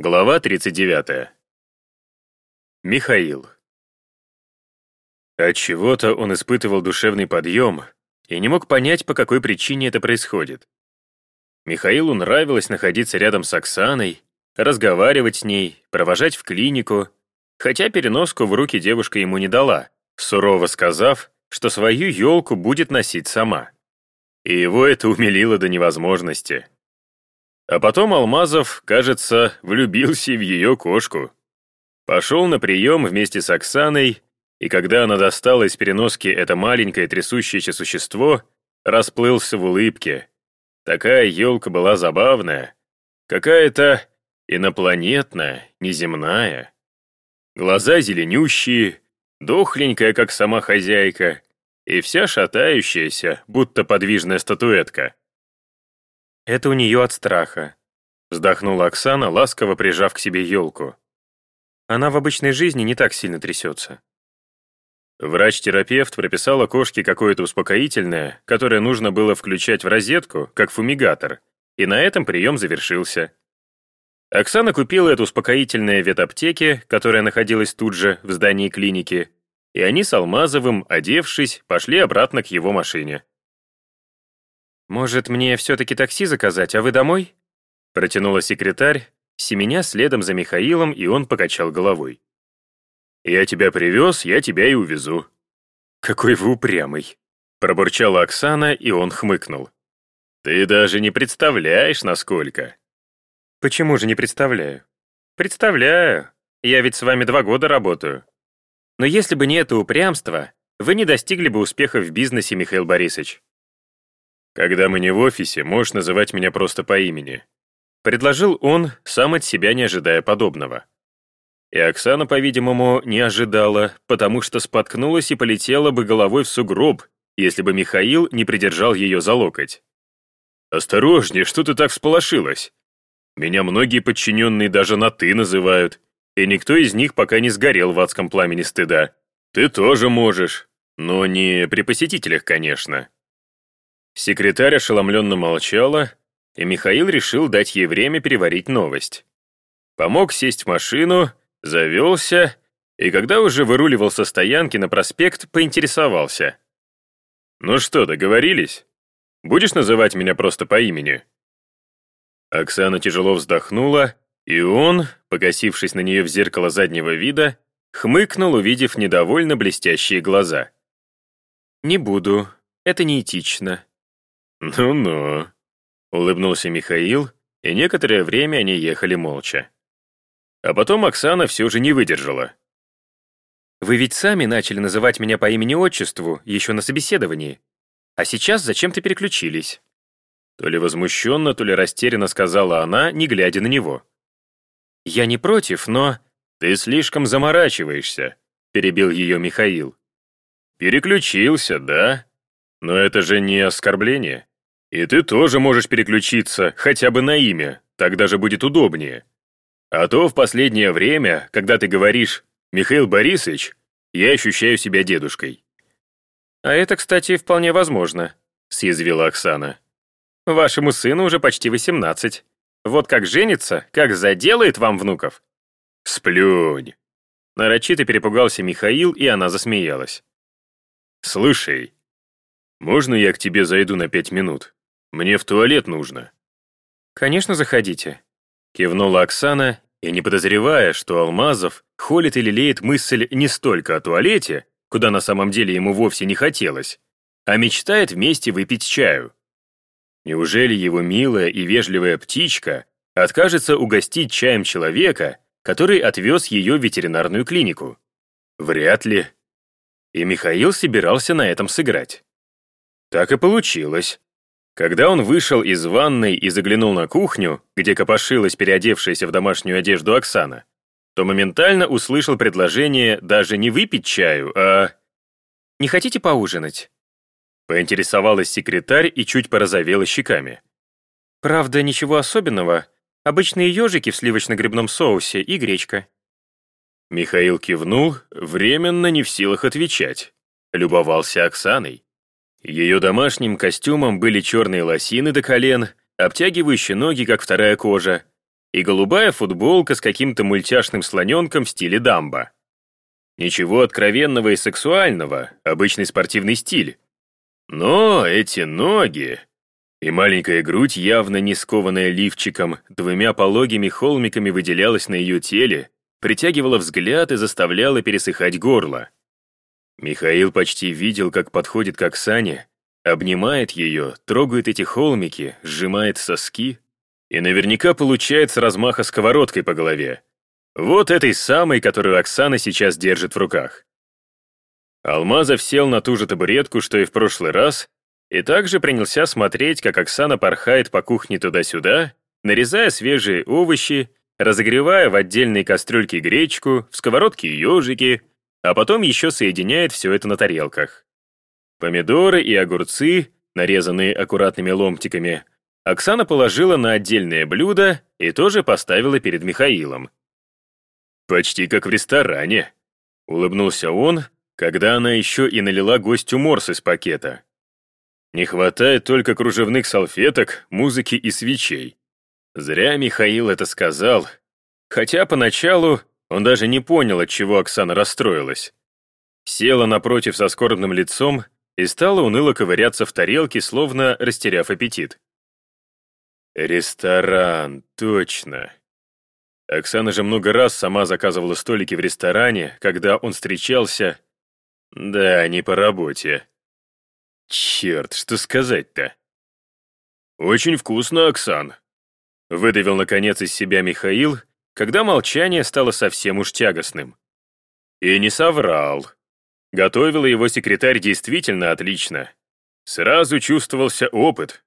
Глава 39. Михаил. От чего-то он испытывал душевный подъем и не мог понять, по какой причине это происходит. Михаилу нравилось находиться рядом с Оксаной, разговаривать с ней, провожать в клинику, хотя переноску в руки девушка ему не дала, сурово сказав, что свою елку будет носить сама. И его это умилило до невозможности. А потом Алмазов, кажется, влюбился в ее кошку. Пошел на прием вместе с Оксаной, и когда она достала из переноски это маленькое трясущееся существо, расплылся в улыбке. Такая елка была забавная, какая-то инопланетная, неземная. Глаза зеленющие, дохленькая, как сама хозяйка, и вся шатающаяся, будто подвижная статуэтка. Это у нее от страха. Вздохнула Оксана, ласково прижав к себе елку. Она в обычной жизни не так сильно трясется. Врач-терапевт прописала кошке какое-то успокоительное, которое нужно было включать в розетку, как фумигатор, и на этом прием завершился. Оксана купила это успокоительное в ветаптеке, которая находилась тут же, в здании клиники, и они с Алмазовым, одевшись, пошли обратно к его машине. «Может, мне все-таки такси заказать, а вы домой?» Протянула секретарь, семеня следом за Михаилом, и он покачал головой. «Я тебя привез, я тебя и увезу». «Какой вы упрямый!» Пробурчала Оксана, и он хмыкнул. «Ты даже не представляешь, насколько». «Почему же не представляю?» «Представляю. Я ведь с вами два года работаю. Но если бы не это упрямство, вы не достигли бы успеха в бизнесе, Михаил Борисович. «Когда мы не в офисе, можешь называть меня просто по имени», предложил он, сам от себя не ожидая подобного. И Оксана, по-видимому, не ожидала, потому что споткнулась и полетела бы головой в сугроб, если бы Михаил не придержал ее за локоть. «Осторожнее, что ты так всполошилась? Меня многие подчиненные даже на «ты» называют, и никто из них пока не сгорел в адском пламени стыда. Ты тоже можешь, но не при посетителях, конечно». Секретарь ошеломленно молчала, и Михаил решил дать ей время переварить новость. Помог сесть в машину, завелся, и когда уже выруливал со стоянки на проспект, поинтересовался. «Ну что, договорились? Будешь называть меня просто по имени?» Оксана тяжело вздохнула, и он, покосившись на нее в зеркало заднего вида, хмыкнул, увидев недовольно блестящие глаза. «Не буду, это неэтично», «Ну-ну», — улыбнулся Михаил, и некоторое время они ехали молча. А потом Оксана все же не выдержала. «Вы ведь сами начали называть меня по имени-отчеству еще на собеседовании, а сейчас зачем-то переключились». То ли возмущенно, то ли растерянно сказала она, не глядя на него. «Я не против, но...» «Ты слишком заморачиваешься», — перебил ее Михаил. «Переключился, да? Но это же не оскорбление. И ты тоже можешь переключиться хотя бы на имя, так даже будет удобнее. А то в последнее время, когда ты говоришь «Михаил Борисович», я ощущаю себя дедушкой». «А это, кстати, вполне возможно», — съязвила Оксана. «Вашему сыну уже почти 18. Вот как женится, как заделает вам внуков». «Сплюнь!» Нарочито перепугался Михаил, и она засмеялась. «Слушай, можно я к тебе зайду на пять минут?» Мне в туалет нужно». «Конечно, заходите», — кивнула Оксана, и не подозревая, что Алмазов холит и лелеет мысль не столько о туалете, куда на самом деле ему вовсе не хотелось, а мечтает вместе выпить чаю. Неужели его милая и вежливая птичка откажется угостить чаем человека, который отвез ее в ветеринарную клинику? Вряд ли. И Михаил собирался на этом сыграть. Так и получилось. Когда он вышел из ванной и заглянул на кухню, где копошилась переодевшаяся в домашнюю одежду Оксана, то моментально услышал предложение даже не выпить чаю, а... «Не хотите поужинать?» Поинтересовалась секретарь и чуть порозовела щеками. «Правда, ничего особенного. Обычные ежики в сливочно-грибном соусе и гречка». Михаил кивнул, временно не в силах отвечать. Любовался Оксаной. Ее домашним костюмом были черные лосины до колен, обтягивающие ноги, как вторая кожа, и голубая футболка с каким-то мультяшным слоненком в стиле дамба. Ничего откровенного и сексуального, обычный спортивный стиль. Но эти ноги... И маленькая грудь, явно не скованная лифчиком, двумя пологими холмиками выделялась на ее теле, притягивала взгляд и заставляла пересыхать горло. Михаил почти видел, как подходит к Оксане, обнимает ее, трогает эти холмики, сжимает соски и наверняка получает с размаха сковородкой по голове. Вот этой самой, которую Оксана сейчас держит в руках. Алмазов сел на ту же табуретку, что и в прошлый раз, и также принялся смотреть, как Оксана порхает по кухне туда-сюда, нарезая свежие овощи, разогревая в отдельной кастрюльке гречку, в сковородке ежики, а потом еще соединяет все это на тарелках. Помидоры и огурцы, нарезанные аккуратными ломтиками, Оксана положила на отдельное блюдо и тоже поставила перед Михаилом. «Почти как в ресторане», — улыбнулся он, когда она еще и налила гостю морс из пакета. Не хватает только кружевных салфеток, музыки и свечей. Зря Михаил это сказал, хотя поначалу он даже не понял, от чего Оксана расстроилась. Села напротив со скорбным лицом и стала уныло ковыряться в тарелке, словно растеряв аппетит. «Ресторан, точно!» Оксана же много раз сама заказывала столики в ресторане, когда он встречался. Да, не по работе. Черт, что сказать-то? Очень вкусно, Оксан. Выдавил, наконец, из себя Михаил, когда молчание стало совсем уж тягостным. И не соврал. Готовила его секретарь действительно отлично. Сразу чувствовался опыт.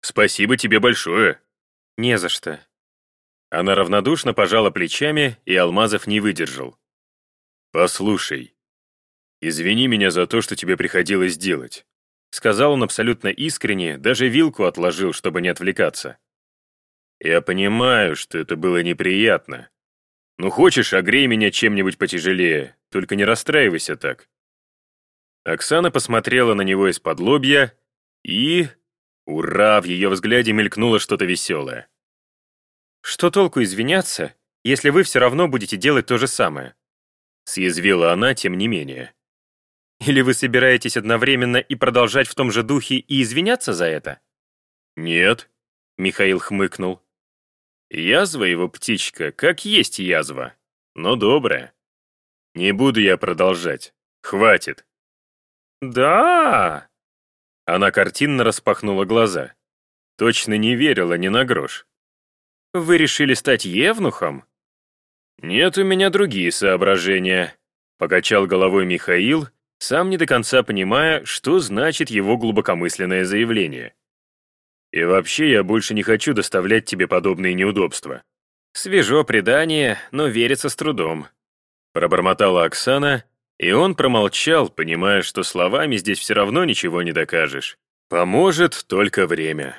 Спасибо тебе большое. Не за что. Она равнодушно пожала плечами, и Алмазов не выдержал. «Послушай, извини меня за то, что тебе приходилось делать. Сказал он абсолютно искренне, даже вилку отложил, чтобы не отвлекаться. «Я понимаю, что это было неприятно. Ну хочешь, огрей меня чем-нибудь потяжелее, только не расстраивайся так». Оксана посмотрела на него из-под лобья и... Ура! В ее взгляде мелькнуло что-то веселое. «Что толку извиняться, если вы все равно будете делать то же самое?» Съязвила она, тем не менее. Или вы собираетесь одновременно и продолжать в том же духе и извиняться за это? Нет, Михаил хмыкнул. Язва его птичка, как есть язва, но добрая. Не буду я продолжать. Хватит. Да. Она картинно распахнула глаза. Точно не верила ни на грош. Вы решили стать евнухом? Нет у меня другие соображения. Покачал головой Михаил сам не до конца понимая, что значит его глубокомысленное заявление. И вообще я больше не хочу доставлять тебе подобные неудобства. Свежо предание, но верится с трудом. Пробормотала Оксана, и он промолчал, понимая, что словами здесь все равно ничего не докажешь. Поможет только время.